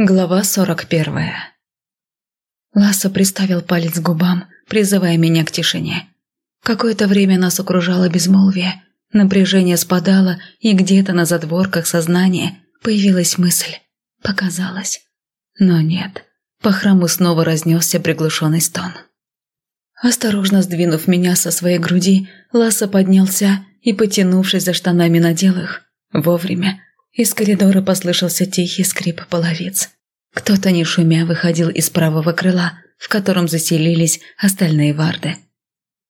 Глава сорок первая. Ласса приставил палец к губам, призывая меня к тишине. Какое-то время нас окружало безмолвие, напряжение спадало, и где-то на задворках сознания появилась мысль. Показалось. Но нет. По храму снова разнесся приглушенный стон. Осторожно сдвинув меня со своей груди, Ласса поднялся и, потянувшись за штанами, надел их. Вовремя. Из коридора послышался тихий скрип половиц. Кто-то не шумя выходил из правого крыла, в котором заселились остальные варды.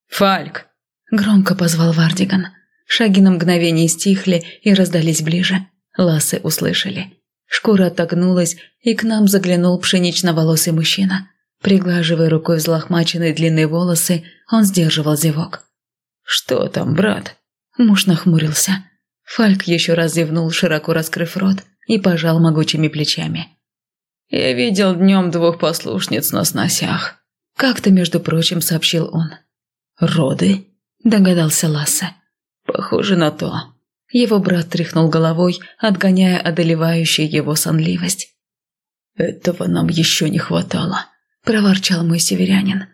«Фальк!» – громко позвал Вардиган. Шаги на мгновение стихли и раздались ближе. Лассы услышали. Шкура отогнулась, и к нам заглянул пшенично-волосый мужчина. Приглаживая рукой взлохмаченные длинные волосы, он сдерживал зевок. «Что там, брат?» Муж нахмурился. Фальк еще раз зевнул, широко раскрыв рот, и пожал могучими плечами. «Я видел днем двух послушниц на сносях», – как-то, между прочим, сообщил он. «Роды?» – догадался Лассе. «Похоже на то». Его брат тряхнул головой, отгоняя одолевающую его сонливость. «Этого нам еще не хватало», – проворчал мой северянин.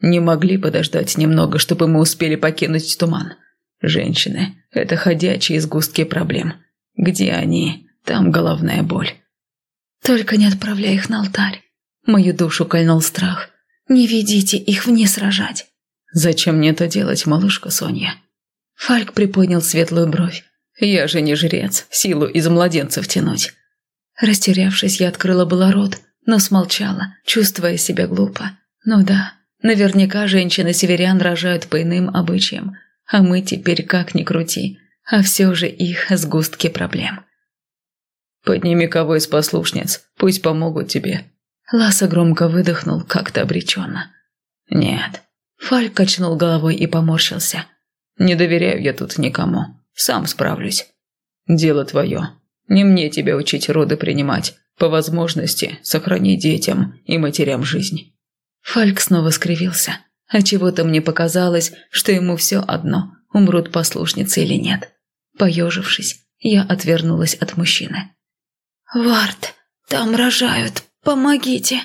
«Не могли подождать немного, чтобы мы успели покинуть туман. Женщины – это ходячие сгустки проблем. Где они, там головная боль. Только не отправляй их на алтарь. Мою душу кольнул страх. Не ведите их вниз рожать. Зачем мне это делать, малышка Соня? Фальк приподнял светлую бровь. Я же не жрец, силу из младенцев тянуть. Растерявшись, я открыла было рот, но смолчала, чувствуя себя глупо. Ну да, наверняка женщины-северян рожают по иным обычаям, а мы теперь как ни крути, а все же их сгустки проблем. «Подними кого из послушниц, пусть помогут тебе». Ласа громко выдохнул, как-то обреченно. «Нет». Фаль качнул головой и поморщился. «Не доверяю я тут никому. Сам справлюсь. Дело твое. Не мне тебя учить роды принимать. По возможности сохрани детям и матерям жизнь». Фальк снова скривился. А чего-то мне показалось, что ему все одно, умрут послушницы или нет. Поежившись, я отвернулась от мужчины. «Вард, там рожают, помогите!»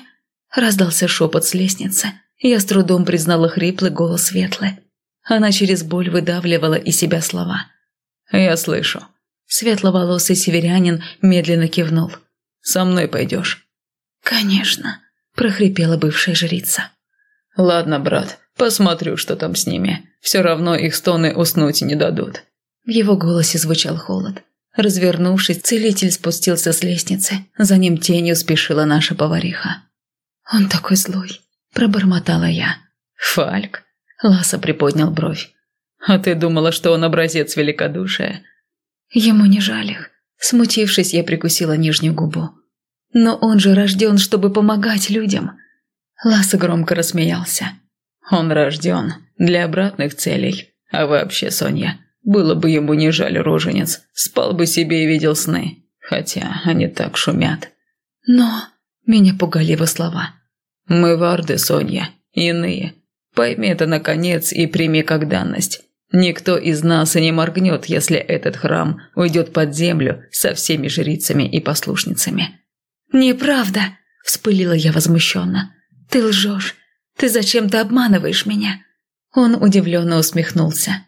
Раздался шепот с лестницы. Я с трудом признала хриплый голос Светлы. Она через боль выдавливала из себя слова. «Я слышу». Светловолосый северянин медленно кивнул. «Со мной пойдешь?» «Конечно», – прохрипела бывшая жрица. «Ладно, брат, посмотрю, что там с ними. Все равно их стоны уснуть не дадут». В его голосе звучал холод. Развернувшись, целитель спустился с лестницы. За ним тенью спешила наша повариха. «Он такой злой», – пробормотала я. «Фальк?» – Ласа приподнял бровь. «А ты думала, что он образец великодушия?» Ему не жаль их. Смутившись, я прикусила нижнюю губу. «Но он же рожден, чтобы помогать людям. Ласса громко рассмеялся. «Он рожден для обратных целей. А вообще, Соня, было бы ему не жаль роженец, спал бы себе и видел сны. Хотя они так шумят». «Но...» – меня пугали его слова. «Мы варды, Соня, иные. Пойми это, наконец, и прими как данность. Никто из нас и не моргнет, если этот храм уйдет под землю со всеми жрицами и послушницами». «Неправда!» – вспылила я возмущенно. «Ты лжешь. Ты зачем-то обманываешь меня». Он удивленно усмехнулся.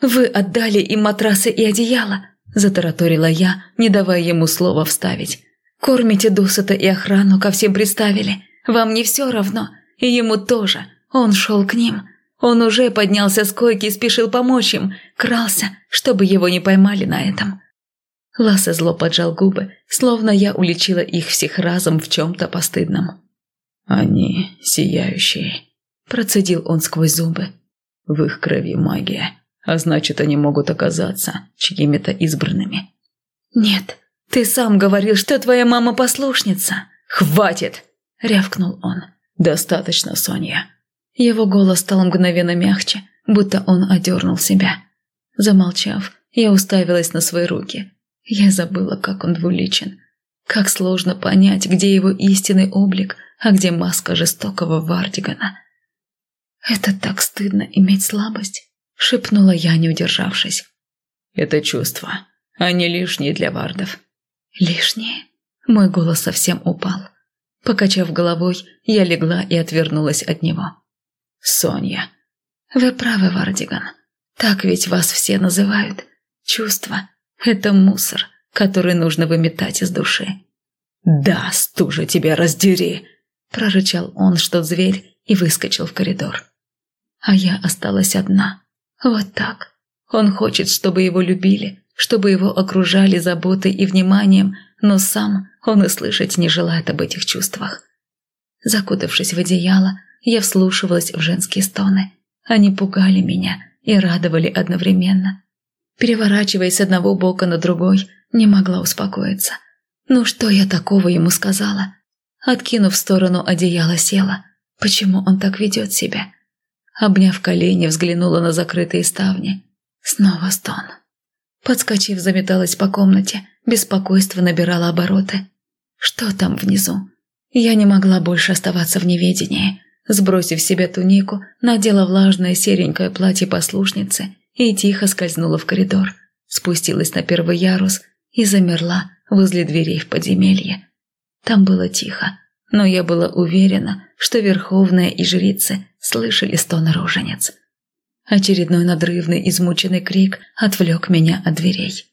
«Вы отдали им матрасы и одеяло», – затараторила я, не давая ему слова вставить. «Кормите досыта и охрану ко всем приставили. Вам не все равно. И ему тоже. Он шел к ним. Он уже поднялся с койки и спешил помочь им. Крался, чтобы его не поймали на этом». Лассе зло поджал губы, словно я уличила их всех разом в чем-то постыдном. «Они сияющие», – процедил он сквозь зубы. «В их крови магия, а значит, они могут оказаться чьими-то избранными». «Нет, ты сам говорил, что твоя мама послушница». «Хватит!» – рявкнул он. «Достаточно, Соня». Его голос стал мгновенно мягче, будто он одернул себя. Замолчав, я уставилась на свои руки. Я забыла, как он двуличен. Как сложно понять, где его истинный облик – а где маска жестокого Вардигана. «Это так стыдно иметь слабость», — шепнула я, не удержавшись. «Это чувство. Они лишние для вардов». «Лишние?» Мой голос совсем упал. Покачав головой, я легла и отвернулась от него. «Соня». «Вы правы, Вардиган. Так ведь вас все называют. Чувства – это мусор, который нужно выметать из души». «Да, стужа тебя раздери!» – прорычал он, что зверь, и выскочил в коридор. А я осталась одна. Вот так. Он хочет, чтобы его любили, чтобы его окружали заботой и вниманием, но сам он и слышать не желает об этих чувствах. Закутавшись в одеяло, я вслушивалась в женские стоны. Они пугали меня и радовали одновременно. Переворачиваясь с одного бока на другой, не могла успокоиться. Ну что я такого ему сказала? Откинув в сторону одеяла, села. Почему он так ведет себя? Обняв колени, взглянула на закрытые ставни. Снова стон. Подскочив, заметалась по комнате. Беспокойство набирало обороты. Что там внизу? Я не могла больше оставаться в неведении. Сбросив с себя тунику, надела влажное серенькое платье послушницы и тихо скользнула в коридор. Спустилась на первый ярус и замерла возле дверей в подземелье. Там было тихо, но я была уверена, что Верховная и жрицы слышали стон роженец. Очередной надрывный измученный крик отвлек меня от дверей.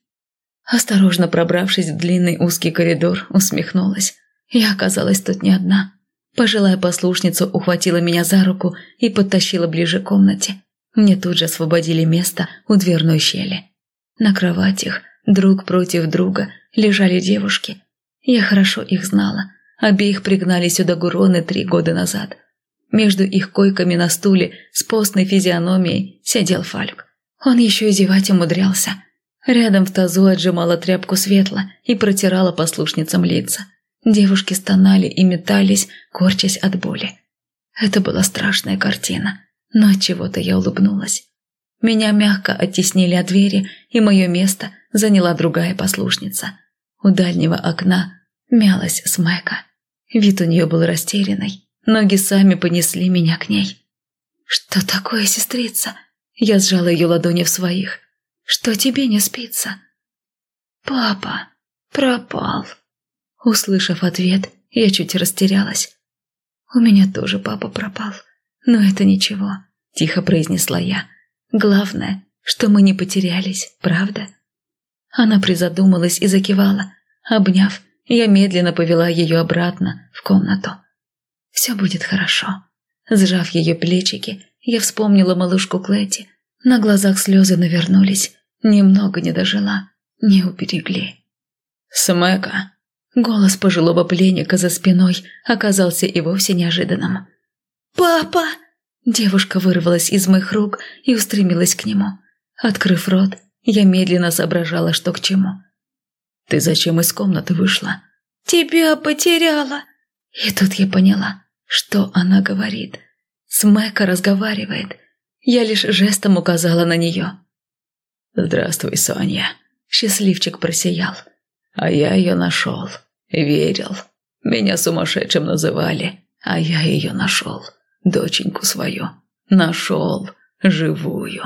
Осторожно пробравшись в длинный узкий коридор, усмехнулась. Я оказалась тут не одна. Пожилая послушница ухватила меня за руку и подтащила ближе к комнате. Мне тут же освободили место у дверной щели. На кроватях, друг против друга, лежали девушки. Я хорошо их знала. Обеих пригнали сюда гуроны три года назад. Между их койками на стуле с постной физиономией сидел Фальк. Он еще и зевать умудрялся. Рядом в тазу отжимала тряпку светла и протирала послушницам лица. Девушки стонали и метались, корчась от боли. Это была страшная картина, но от чего-то я улыбнулась. Меня мягко оттеснили от двери, и мое место заняла другая послушница. У дальнего окна мялась Смайка. Вид у нее был растерянный. Ноги сами понесли меня к ней. «Что такое, сестрица?» Я сжала ее ладони в своих. «Что тебе не спится?» «Папа пропал». Услышав ответ, я чуть растерялась. «У меня тоже папа пропал, но это ничего», – тихо произнесла я. «Главное, что мы не потерялись, правда?» Она призадумалась и закивала. Обняв, я медленно повела ее обратно в комнату. «Все будет хорошо». Сжав ее плечики, я вспомнила малышку Клэти. На глазах слезы навернулись. Немного не дожила, не уберегли. «Смэка!» Голос пожилого пленника за спиной оказался и вовсе неожиданным. «Папа!» Девушка вырвалась из моих рук и устремилась к нему. Открыв рот, я медленно соображала, что к чему. «Ты зачем из комнаты вышла?» «Тебя потеряла!» И тут я поняла, что она говорит. Смэка разговаривает. Я лишь жестом указала на нее. «Здравствуй, Соня!» Счастливчик просиял. «А я ее нашел. Верил. Меня сумасшедшим называли, а я ее нашел. Доченьку свою. Нашел. Живую».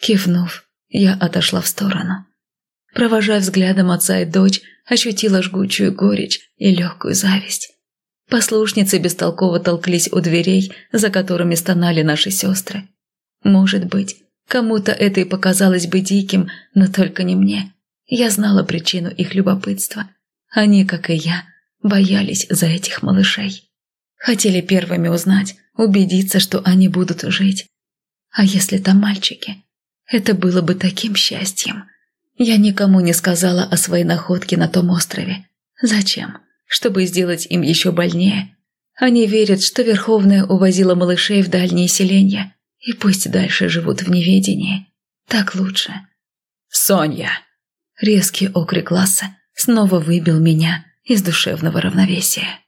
Кивнув, я отошла в сторону. Провожая взглядом отца и дочь, ощутила жгучую горечь и легкую зависть. Послушницы бестолково толклись у дверей, за которыми стонали наши сестры. Может быть, кому-то это и показалось бы диким, но только не мне. Я знала причину их любопытства. Они, как и я, боялись за этих малышей. Хотели первыми узнать, убедиться, что они будут жить. А если там мальчики? Это было бы таким счастьем. Я никому не сказала о своей находке на том острове. Зачем? Чтобы сделать им еще больнее. Они верят, что Верховная увозила малышей в дальние селения, и пусть дальше живут в неведении. Так лучше. «Соня!» Резкий окрик Ласса снова выбил меня из душевного равновесия.